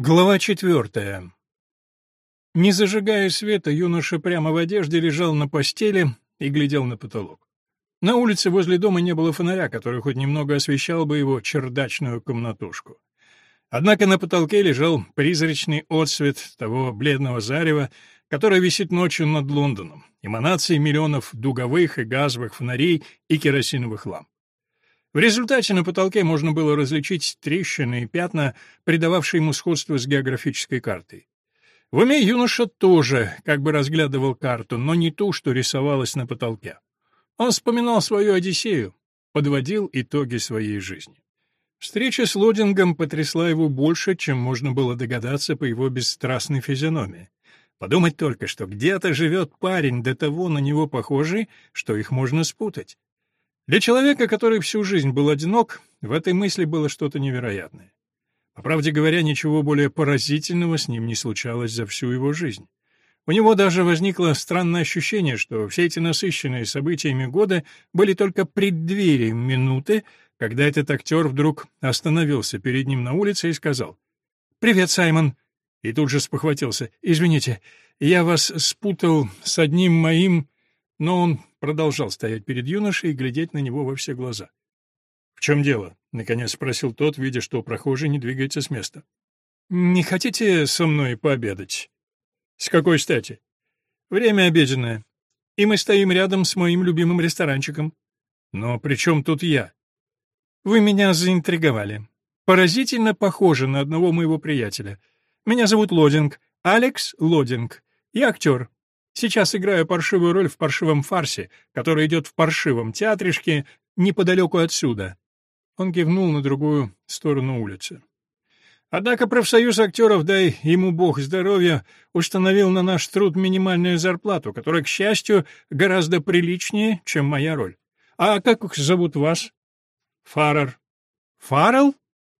Глава четвертая. Не зажигая света, юноша прямо в одежде лежал на постели и глядел на потолок. На улице возле дома не было фонаря, который хоть немного освещал бы его чердачную комнатушку. Однако на потолке лежал призрачный отсвет того бледного зарева, которое висит ночью над Лондоном, эманацией миллионов дуговых и газовых фонарей и керосиновых ламп. В результате на потолке можно было различить трещины и пятна, придававшие ему сходство с географической картой. В уме юноша тоже как бы разглядывал карту, но не ту, что рисовалась на потолке. Он вспоминал свою Одиссею, подводил итоги своей жизни. Встреча с Лодингом потрясла его больше, чем можно было догадаться по его бесстрастной физиономии. Подумать только, что где-то живет парень до того на него похожий, что их можно спутать. Для человека, который всю жизнь был одинок, в этой мысли было что-то невероятное. По правде говоря, ничего более поразительного с ним не случалось за всю его жизнь. У него даже возникло странное ощущение, что все эти насыщенные событиями годы были только преддверием минуты, когда этот актер вдруг остановился перед ним на улице и сказал «Привет, Саймон!» И тут же спохватился «Извините, я вас спутал с одним моим...» Но он продолжал стоять перед юношей и глядеть на него во все глаза. «В чем дело?» — наконец спросил тот, видя, что прохожий не двигается с места. «Не хотите со мной пообедать?» «С какой стати?» «Время обеденное, и мы стоим рядом с моим любимым ресторанчиком». «Но при чем тут я?» «Вы меня заинтриговали. Поразительно похоже на одного моего приятеля. Меня зовут Лодинг, Алекс Лодинг. Я актер. Сейчас играю паршивую роль в паршивом фарсе, который идет в паршивом театришке неподалеку отсюда». Он кивнул на другую сторону улицы. Однако профсоюз актеров, дай ему бог здоровья, установил на наш труд минимальную зарплату, которая, к счастью, гораздо приличнее, чем моя роль. А как зовут вас? Фарер. Фаррелл?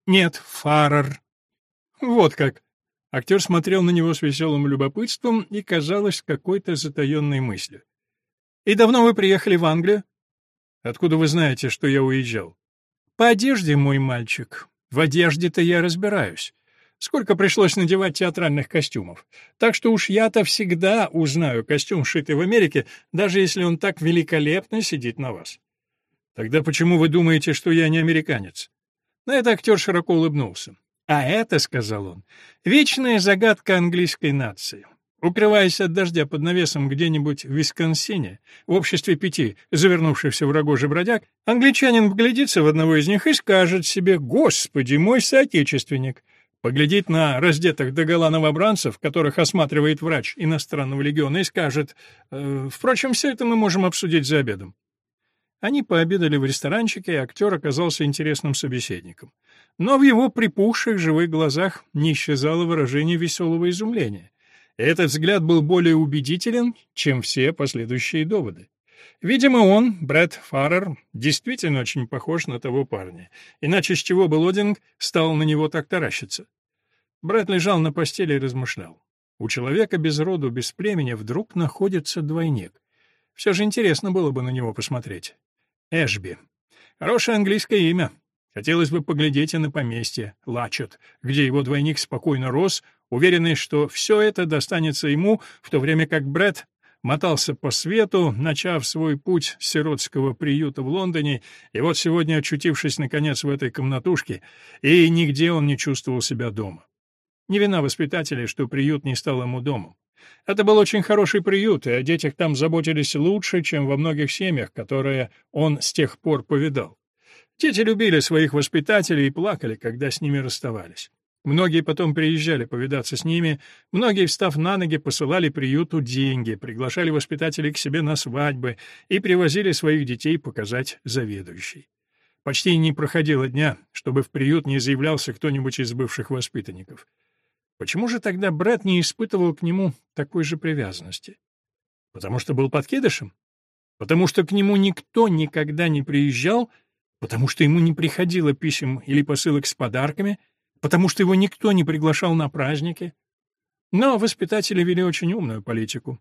Нет, Фаррер. Вот как. Актер смотрел на него с веселым любопытством и, казалось, какой-то затаенной мыслью. «И давно вы приехали в Англию?» «Откуда вы знаете, что я уезжал?» «По одежде, мой мальчик. В одежде-то я разбираюсь. Сколько пришлось надевать театральных костюмов. Так что уж я-то всегда узнаю костюм, шитый в Америке, даже если он так великолепно сидит на вас». «Тогда почему вы думаете, что я не американец?» На это актер широко улыбнулся. А это, — сказал он, — вечная загадка английской нации. Укрываясь от дождя под навесом где-нибудь в Висконсине, в обществе пяти завернувшихся в рогожи бродяг, англичанин вглядится в одного из них и скажет себе «Господи, мой соотечественник!» Поглядит на раздетых догола новобранцев, которых осматривает врач иностранного легиона, и скажет «Э, «Впрочем, все это мы можем обсудить за обедом». Они пообедали в ресторанчике, и актер оказался интересным собеседником. Но в его припухших живых глазах не исчезало выражение веселого изумления. Этот взгляд был более убедителен, чем все последующие доводы. Видимо, он, Брэд Фаррер, действительно очень похож на того парня. Иначе с чего бы Лодинг стал на него так таращиться? Брэд лежал на постели и размышлял. У человека без роду, без племени вдруг находится двойник. Все же интересно было бы на него посмотреть. Эшби. Хорошее английское имя. Хотелось бы поглядеть и на поместье, Лачет, где его двойник спокойно рос, уверенный, что все это достанется ему, в то время как Брэд мотался по свету, начав свой путь с сиротского приюта в Лондоне, и вот сегодня очутившись, наконец, в этой комнатушке, и нигде он не чувствовал себя дома. Не вина воспитателей, что приют не стал ему домом. Это был очень хороший приют, и о детях там заботились лучше, чем во многих семьях, которые он с тех пор повидал. Дети любили своих воспитателей и плакали, когда с ними расставались. Многие потом приезжали повидаться с ними, многие, встав на ноги, посылали приюту деньги, приглашали воспитателей к себе на свадьбы и привозили своих детей показать заведующий. Почти не проходило дня, чтобы в приют не заявлялся кто-нибудь из бывших воспитанников. Почему же тогда брат не испытывал к нему такой же привязанности? Потому что был подкидышем? Потому что к нему никто никогда не приезжал? Потому что ему не приходило писем или посылок с подарками? Потому что его никто не приглашал на праздники? Но воспитатели вели очень умную политику.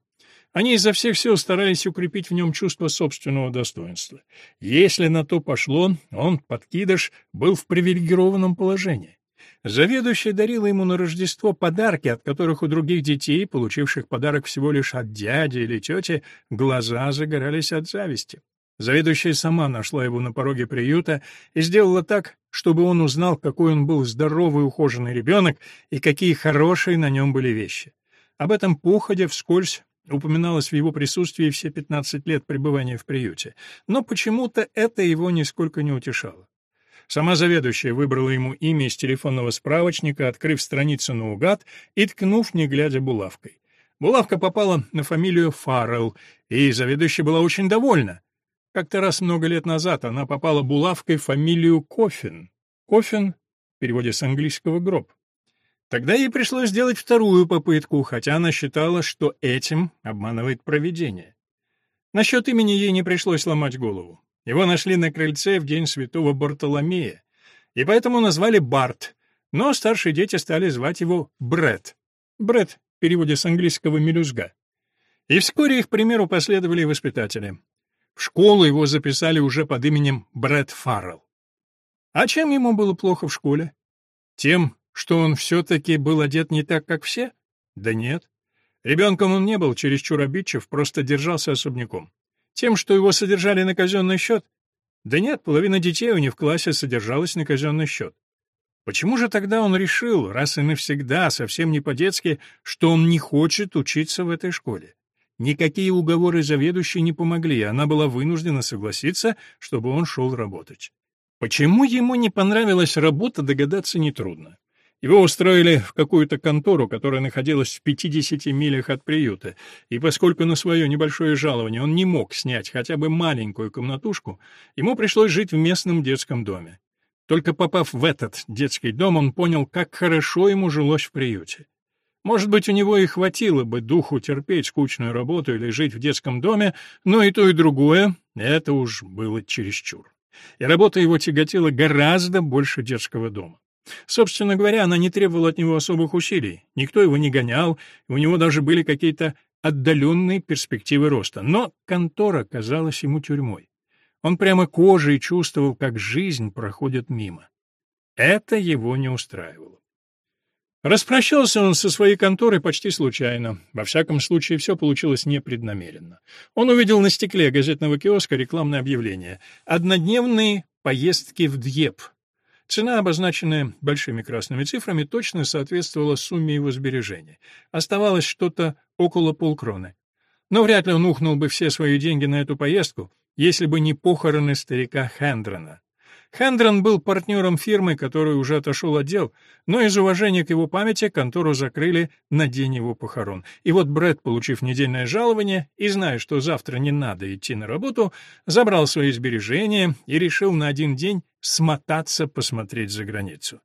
Они изо всех сил старались укрепить в нем чувство собственного достоинства. Если на то пошло, он, подкидыш, был в привилегированном положении. Заведующая дарила ему на Рождество подарки, от которых у других детей, получивших подарок всего лишь от дяди или тети, глаза загорались от зависти. Заведующая сама нашла его на пороге приюта и сделала так, чтобы он узнал, какой он был здоровый ухоженный ребенок и какие хорошие на нем были вещи. Об этом походя вскользь упоминалось в его присутствии все 15 лет пребывания в приюте, но почему-то это его нисколько не утешало. Сама заведующая выбрала ему имя из телефонного справочника, открыв страницу наугад и ткнув, не глядя, булавкой. Булавка попала на фамилию Фаррелл, и заведующая была очень довольна. Как-то раз много лет назад она попала булавкой фамилию Кофин. Кофин в переводе с английского «гроб». Тогда ей пришлось сделать вторую попытку, хотя она считала, что этим обманывает провидение. Насчет имени ей не пришлось ломать голову. Его нашли на крыльце в день святого Бартоломея, и поэтому назвали Барт, но старшие дети стали звать его Бред. Бред в переводе с английского «мелюзга». И вскоре их примеру последовали воспитатели. В школу его записали уже под именем Брэд Фаррелл. А чем ему было плохо в школе? Тем, что он все-таки был одет не так, как все? Да нет. Ребенком он не был чересчур обидчив, просто держался особняком. Тем, что его содержали на казенный счет? Да нет, половина детей у них в классе содержалась на казенный счет. Почему же тогда он решил, раз и навсегда, совсем не по-детски, что он не хочет учиться в этой школе? Никакие уговоры заведующей не помогли, она была вынуждена согласиться, чтобы он шел работать. Почему ему не понравилась работа, догадаться нетрудно. Его устроили в какую-то контору, которая находилась в 50 милях от приюта, и поскольку на свое небольшое жалование он не мог снять хотя бы маленькую комнатушку, ему пришлось жить в местном детском доме. Только попав в этот детский дом, он понял, как хорошо ему жилось в приюте. Может быть, у него и хватило бы духу терпеть скучную работу или жить в детском доме, но и то, и другое — это уж было чересчур. И работа его тяготила гораздо больше детского дома. Собственно говоря, она не требовала от него особых усилий. Никто его не гонял, у него даже были какие-то отдаленные перспективы роста. Но контора казалась ему тюрьмой. Он прямо кожей чувствовал, как жизнь проходит мимо. Это его не устраивало. Распрощался он со своей конторой почти случайно. Во всяком случае, все получилось непреднамеренно. Он увидел на стекле газетного киоска рекламное объявление «Однодневные поездки в Дьеп», Цена, обозначенная большими красными цифрами, точно соответствовала сумме его сбережений. Оставалось что-то около полкроны. Но вряд ли он ухнул бы все свои деньги на эту поездку, если бы не похороны старика Хендрона. Хендрон был партнером фирмы, который уже отошел от дел, но из уважения к его памяти контору закрыли на день его похорон. И вот Брэд, получив недельное жалование и зная, что завтра не надо идти на работу, забрал свои сбережения и решил на один день смотаться посмотреть за границу.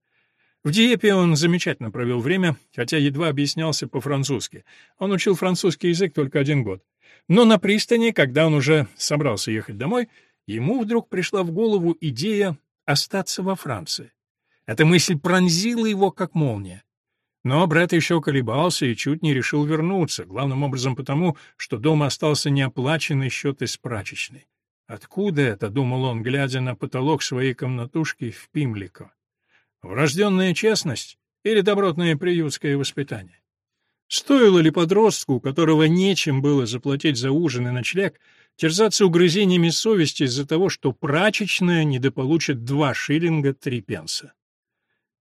В Диепе он замечательно провел время, хотя едва объяснялся по-французски. Он учил французский язык только один год. Но на пристани, когда он уже собрался ехать домой, ему вдруг пришла в голову идея остаться во Франции. Эта мысль пронзила его, как молния. Но брат еще колебался и чуть не решил вернуться, главным образом потому, что дома остался неоплаченный счет из прачечной. Откуда это, думал он, глядя на потолок своей комнатушки в Пимлико? Врожденная честность или добротное приютское воспитание? Стоило ли подростку, у которого нечем было заплатить за ужин и ночлег, терзаться угрызениями совести из-за того, что прачечная недополучит два шиллинга три пенса.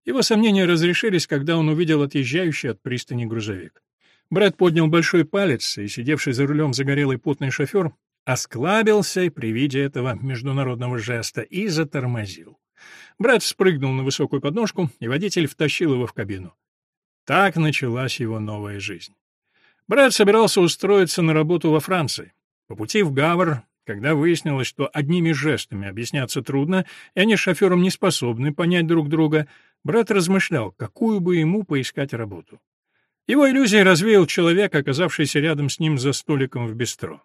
Его сомнения разрешились, когда он увидел отъезжающий от пристани грузовик. Брэд поднял большой палец, и сидевший за рулем загорелый потный шофер осклабился при виде этого международного жеста и затормозил. Брэд спрыгнул на высокую подножку, и водитель втащил его в кабину. Так началась его новая жизнь. Брэд собирался устроиться на работу во Франции. По пути в Гавр, когда выяснилось, что одними жестами объясняться трудно, и они с шофером не способны понять друг друга, брат размышлял, какую бы ему поискать работу. Его иллюзии развеял человек, оказавшийся рядом с ним за столиком в бистро.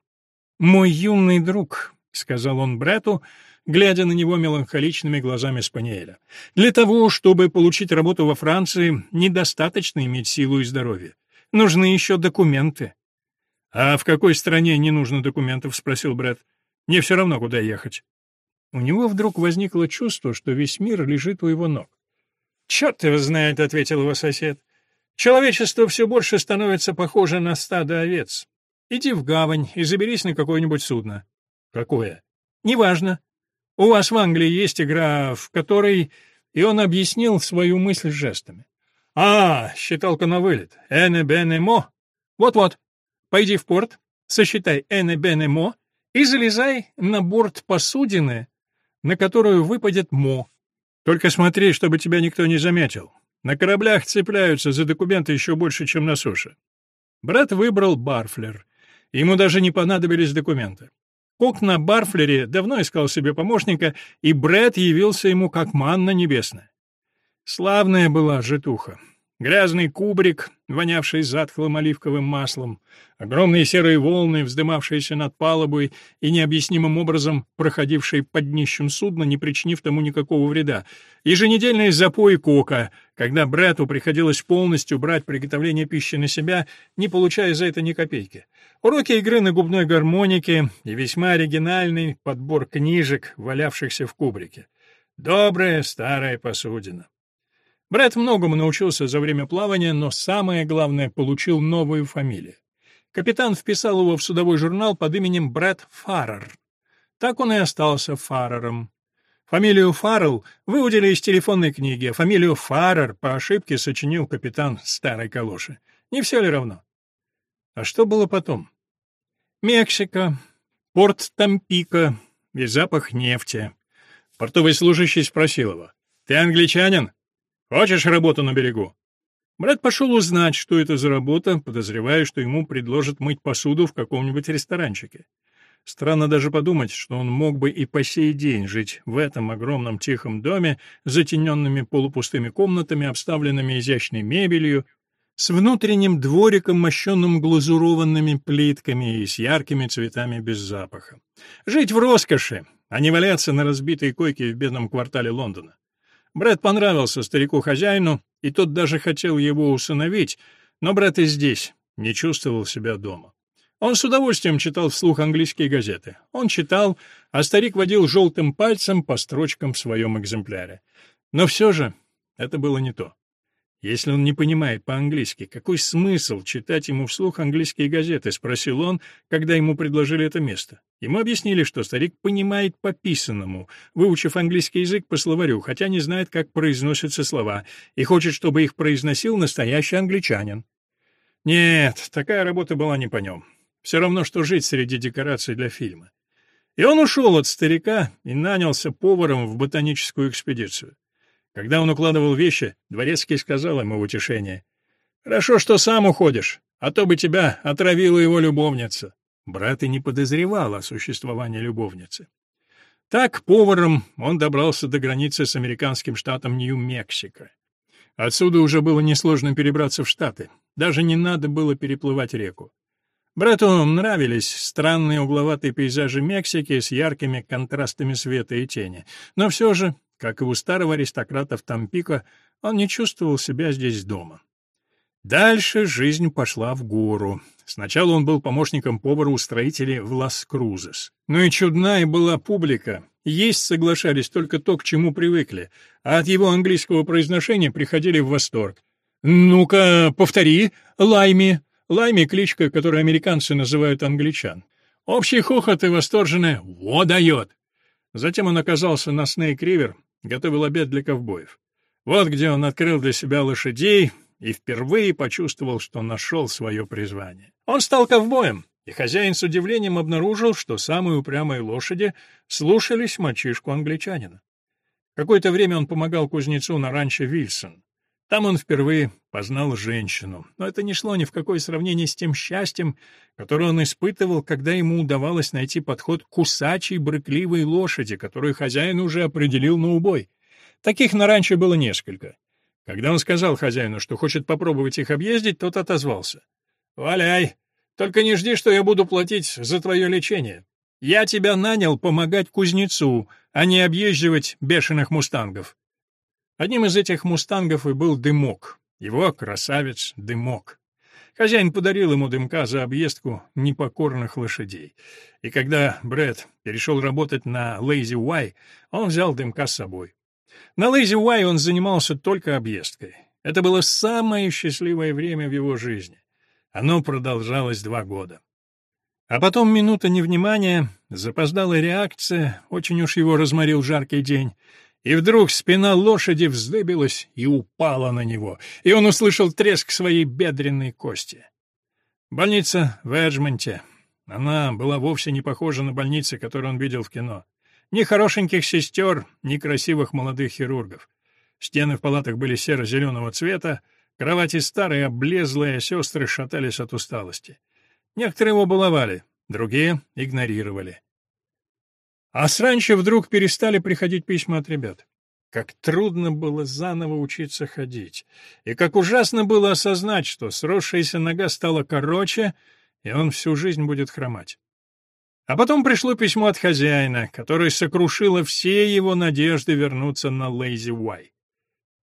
«Мой юный друг», — сказал он брату, глядя на него меланхоличными глазами Спаниеля. «Для того, чтобы получить работу во Франции, недостаточно иметь силу и здоровье. Нужны еще документы. «А в какой стране не нужно документов?» — спросил Брэд. «Мне все равно, куда ехать». У него вдруг возникло чувство, что весь мир лежит у его ног. «Черт его знает», — ответил его сосед. «Человечество все больше становится похоже на стадо овец. Иди в гавань и заберись на какое-нибудь судно». «Какое?» «Неважно. У вас в Англии есть игра, в которой...» И он объяснил свою мысль жестами. «А, считалка на вылет. Эне бене мо. Вот-вот. Пойди в порт, сосчитай эне бене мо и залезай на борт посудины, на которую выпадет мо. Только смотри, чтобы тебя никто не заметил. На кораблях цепляются за документы еще больше, чем на суше. Брат выбрал Барфлер. Ему даже не понадобились документы. Кок на Барфлере давно искал себе помощника, и Брэд явился ему как манна небесная. Славная была житуха. Грязный кубрик, вонявший затхлым оливковым маслом, огромные серые волны, вздымавшиеся над палубой и необъяснимым образом проходившие под днищем судна, не причинив тому никакого вреда, еженедельные запои кока, когда Бретту приходилось полностью брать приготовление пищи на себя, не получая за это ни копейки, уроки игры на губной гармонике и весьма оригинальный подбор книжек, валявшихся в кубрике. Добрая старая посудина. Брэд многому научился за время плавания, но самое главное — получил новую фамилию. Капитан вписал его в судовой журнал под именем Брэд Фаррер. Так он и остался Фаррером. Фамилию Фаррелл выудили из телефонной книги, а фамилию Фаррер по ошибке сочинил капитан старой калоши. Не все ли равно? А что было потом? Мексика, порт Тампико и запах нефти. Портовый служащий спросил его. «Ты англичанин?» Хочешь работу на берегу?» Брат пошел узнать, что это за работа, подозревая, что ему предложат мыть посуду в каком-нибудь ресторанчике. Странно даже подумать, что он мог бы и по сей день жить в этом огромном тихом доме, затененными полупустыми комнатами, обставленными изящной мебелью, с внутренним двориком, мощенным глазурованными плитками и с яркими цветами без запаха. Жить в роскоши, а не валяться на разбитой койке в бедном квартале Лондона. Брэд понравился старику-хозяину, и тот даже хотел его усыновить, но брат и здесь не чувствовал себя дома. Он с удовольствием читал вслух английские газеты. Он читал, а старик водил желтым пальцем по строчкам в своем экземпляре. Но все же это было не то. Если он не понимает по-английски, какой смысл читать ему вслух английские газеты, спросил он, когда ему предложили это место. Ему объяснили, что старик понимает по писанному, выучив английский язык по словарю, хотя не знает, как произносятся слова, и хочет, чтобы их произносил настоящий англичанин. Нет, такая работа была не по нем. Все равно, что жить среди декораций для фильма. И он ушел от старика и нанялся поваром в ботаническую экспедицию. Когда он укладывал вещи, дворецкий сказал ему в утешение. «Хорошо, что сам уходишь, а то бы тебя отравила его любовница». Брат и не подозревал о существовании любовницы. Так, поваром, он добрался до границы с американским штатом Нью-Мексико. Отсюда уже было несложно перебраться в Штаты. Даже не надо было переплывать реку. Брату нравились странные угловатые пейзажи Мексики с яркими контрастами света и тени. Но все же как и у старого аристократа в Тампико, он не чувствовал себя здесь дома. Дальше жизнь пошла в гору. Сначала он был помощником повара у строителей в Лас-Крузес. Ну и чудная была публика. Есть соглашались только то, к чему привыкли, а от его английского произношения приходили в восторг. «Ну-ка, повтори, Лайми». Лайми — кличка, которую американцы называют англичан. Общий хохот и восторженное «Во дает!». Затем он оказался на Снейк-Ривер, готовил обед для ковбоев. Вот где он открыл для себя лошадей и впервые почувствовал, что нашел свое призвание. Он стал ковбоем, и хозяин с удивлением обнаружил, что самые упрямые лошади слушались мальчишку-англичанина. Какое-то время он помогал кузнецу на ранчо Вильсон. Там он впервые познал женщину, но это не шло ни в какое сравнение с тем счастьем, которое он испытывал, когда ему удавалось найти подход к кусачей брыкливой лошади, которую хозяин уже определил на убой. Таких на ранчо было несколько. Когда он сказал хозяину, что хочет попробовать их объездить, тот отозвался. «Валяй, только не жди, что я буду платить за твое лечение. Я тебя нанял помогать кузнецу, а не объезживать бешеных мустангов. Одним из этих мустангов и был Дымок, его красавец Дымок. Хозяин подарил ему дымка за объездку непокорных лошадей. И когда Брэд перешел работать на Лейзи Уай, он взял дымка с собой. На Лэйзи Уай он занимался только объездкой. Это было самое счастливое время в его жизни. Оно продолжалось два года. А потом минута невнимания, запоздалая реакция, очень уж его разморил жаркий день, и вдруг спина лошади вздыбилась и упала на него, и он услышал треск своей бедренной кости. Больница в Эджмонте. Она была вовсе не похожа на больницы, которые он видел в кино. Ни хорошеньких сестер, ни красивых молодых хирургов. Стены в палатах были серо-зеленого цвета, кровати старые, облезлые, сестры шатались от усталости. Некоторые его баловали, другие игнорировали. А с раньше вдруг перестали приходить письма от ребят. Как трудно было заново учиться ходить, и как ужасно было осознать, что сросшаяся нога стала короче, и он всю жизнь будет хромать. А потом пришло письмо от хозяина, которое сокрушило все его надежды вернуться на Лейзи Уай.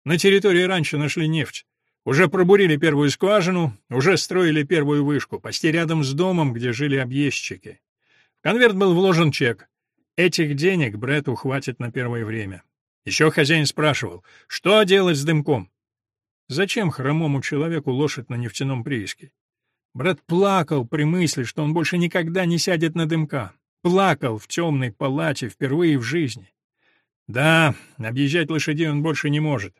На территории раньше нашли нефть. Уже пробурили первую скважину, уже строили первую вышку, почти рядом с домом, где жили объездчики. В конверт был вложен чек. Этих денег Бретту хватит на первое время. Еще хозяин спрашивал, что делать с дымком? Зачем хромому человеку лошадь на нефтяном прииске? Брат плакал при мысли, что он больше никогда не сядет на дымка. Плакал в темной палате впервые в жизни. Да, объезжать лошадей он больше не может.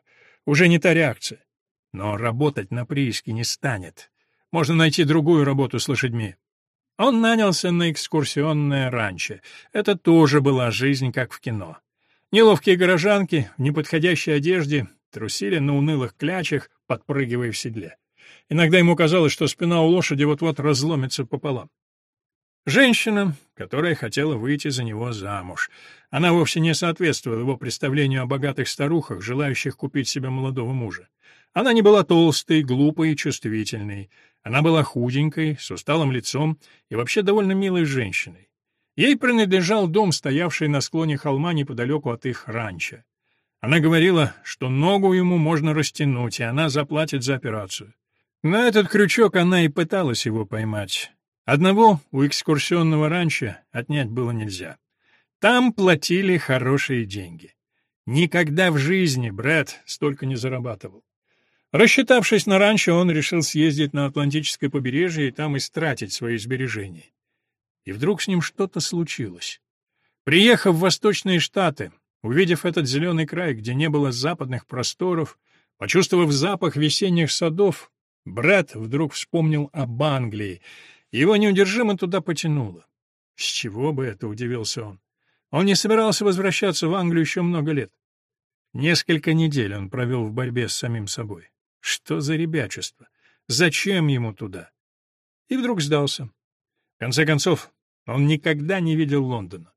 Уже не та реакция. Но работать на прииске не станет. Можно найти другую работу с лошадьми. Он нанялся на экскурсионное ранчо. Это тоже была жизнь, как в кино. Неловкие горожанки в неподходящей одежде трусили на унылых клячах, подпрыгивая в седле. Иногда ему казалось, что спина у лошади вот-вот разломится пополам. Женщина, которая хотела выйти за него замуж. Она вовсе не соответствовала его представлению о богатых старухах, желающих купить себе молодого мужа. Она не была толстой, глупой и чувствительной. Она была худенькой, с усталым лицом и вообще довольно милой женщиной. Ей принадлежал дом, стоявший на склоне холма неподалеку от их ранчо. Она говорила, что ногу ему можно растянуть, и она заплатит за операцию. На этот крючок она и пыталась его поймать. Одного у экскурсионного ранчо отнять было нельзя. Там платили хорошие деньги. Никогда в жизни Брэд столько не зарабатывал. Рассчитавшись на ранчо, он решил съездить на Атлантическое побережье и там истратить свои сбережения. И вдруг с ним что-то случилось. Приехав в Восточные Штаты, увидев этот зеленый край, где не было западных просторов, почувствовав запах весенних садов, Брэд вдруг вспомнил об Англии, его неудержимо туда потянуло. С чего бы это, удивился он. Он не собирался возвращаться в Англию еще много лет. Несколько недель он провел в борьбе с самим собой. Что за ребячество? Зачем ему туда? И вдруг сдался. В конце концов, он никогда не видел Лондона.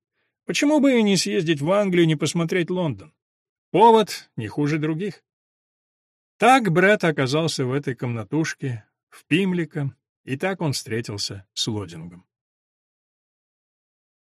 Почему бы и не съездить в Англию, не посмотреть Лондон? Повод не хуже других. Так Брэд оказался в этой комнатушке, в Пимлика, и так он встретился с Лодингом.